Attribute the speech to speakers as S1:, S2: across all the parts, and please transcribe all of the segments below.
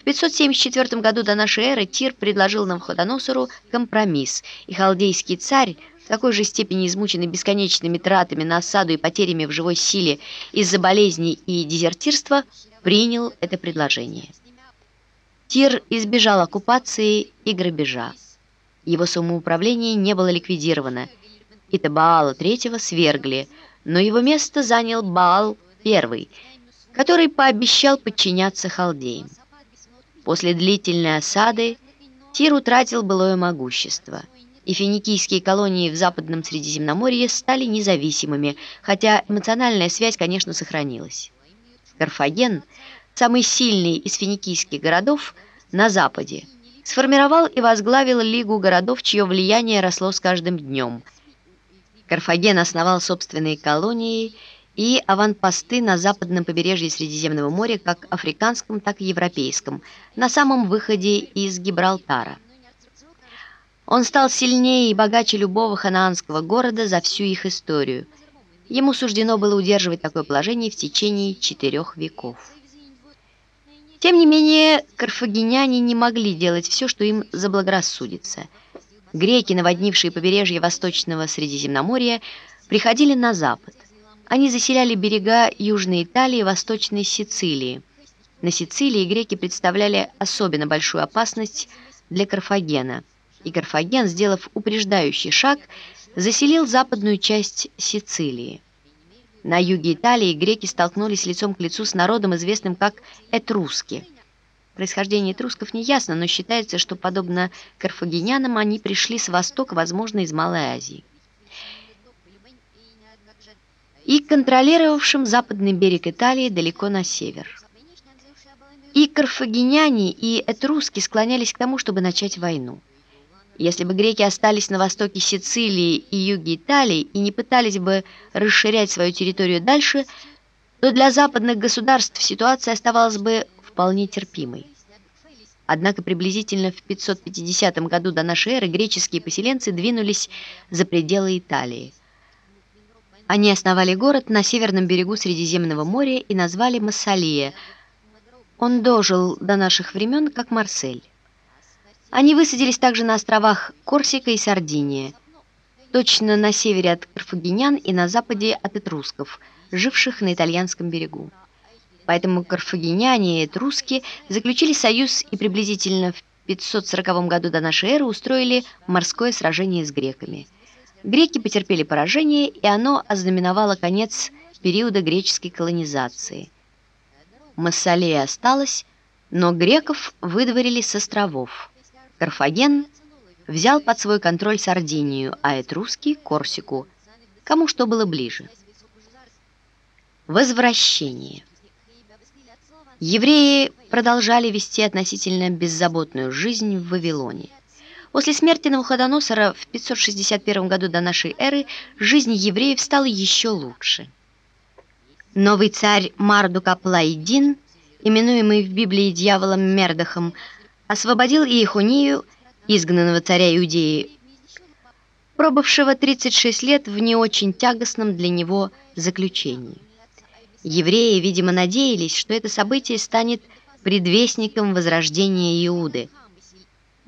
S1: В 574 году до нашей эры Тир предложил Навуходоносору компромисс, и халдейский царь, в такой же степени измученный бесконечными тратами на осаду и потерями в живой силе из-за болезней и дезертирства, принял это предложение. Тир избежал оккупации и грабежа. Его самоуправление не было ликвидировано, и Табаала III свергли, но его место занял Баал I, который пообещал подчиняться халдеям. После длительной осады Тир утратил былое могущество, и финикийские колонии в Западном Средиземноморье стали независимыми, хотя эмоциональная связь, конечно, сохранилась. Карфаген, самый сильный из финикийских городов на западе, сформировал и возглавил Лигу городов, чье влияние росло с каждым днем. Карфаген основал собственные колонии и аванпосты на западном побережье Средиземного моря, как африканском, так и европейском, на самом выходе из Гибралтара. Он стал сильнее и богаче любого ханаанского города за всю их историю – Ему суждено было удерживать такое положение в течение четырех веков. Тем не менее, карфагеняне не могли делать все, что им заблагорассудится. Греки, наводнившие побережье Восточного Средиземноморья, приходили на запад. Они заселяли берега Южной Италии и Восточной Сицилии. На Сицилии греки представляли особенно большую опасность для Карфагена. И Карфаген, сделав упреждающий шаг, заселил западную часть Сицилии. На юге Италии греки столкнулись лицом к лицу с народом, известным как этруски. Происхождение этрусков не ясно, но считается, что, подобно карфагенянам, они пришли с востока, возможно, из Малой Азии. И контролировавшим западный берег Италии далеко на север. И карфагеняне, и этруски склонялись к тому, чтобы начать войну. Если бы греки остались на востоке Сицилии и юге Италии и не пытались бы расширять свою территорию дальше, то для западных государств ситуация оставалась бы вполне терпимой. Однако приблизительно в 550 году до эры греческие поселенцы двинулись за пределы Италии. Они основали город на северном берегу Средиземного моря и назвали Массалия. Он дожил до наших времен как Марсель. Они высадились также на островах Корсика и Сардиния, точно на севере от карфагенян и на западе от этрусков, живших на итальянском берегу. Поэтому карфагеняне и этруски заключили союз и приблизительно в 540 году до эры устроили морское сражение с греками. Греки потерпели поражение, и оно ознаменовало конец периода греческой колонизации. Массалия осталась, но греков выдворили с островов. Карфаген взял под свой контроль Сардинию, а Этруски – Корсику, кому что было ближе. Возвращение. Евреи продолжали вести относительно беззаботную жизнь в Вавилоне. После смерти Навуходоносора в 561 году до нашей эры жизнь евреев стала еще лучше. Новый царь Мардук Аплайдин, именуемый в Библии дьяволом Мердахом, освободил Иехунию, изгнанного царя Иудеи, пробывшего 36 лет в не очень тягостном для него заключении. Евреи, видимо, надеялись, что это событие станет предвестником возрождения Иуды.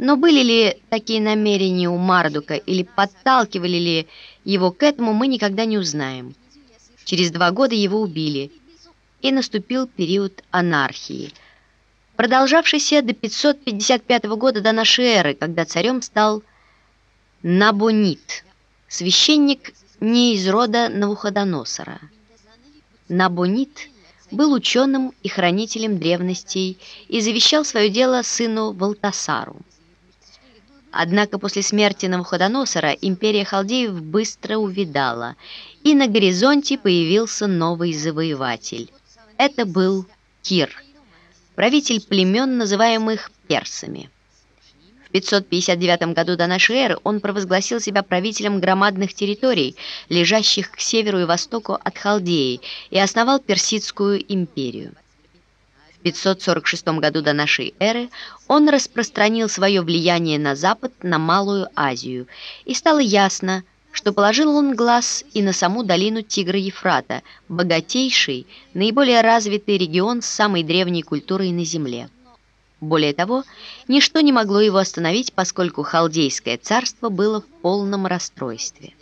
S1: Но были ли такие намерения у Мардука или подталкивали ли его к этому, мы никогда не узнаем. Через два года его убили, и наступил период анархии – продолжавшийся до 555 года до нашей эры, когда царем стал Набонит, священник не из рода Навуходоносора. Набонит был ученым и хранителем древностей и завещал свое дело сыну Валтасару. Однако после смерти Навуходоносора империя халдеев быстро увидала, и на горизонте появился новый завоеватель. Это был Кир – правитель племен, называемых персами. В 559 году до нашей эры он провозгласил себя правителем громадных территорий, лежащих к северу и востоку от Халдеи, и основал Персидскую империю. В 546 году до нашей эры он распространил свое влияние на запад, на Малую Азию, и стало ясно, что положил он глаз и на саму долину Тигра-Ефрата, богатейший, наиболее развитый регион с самой древней культурой на Земле. Более того, ничто не могло его остановить, поскольку Халдейское царство было в полном расстройстве.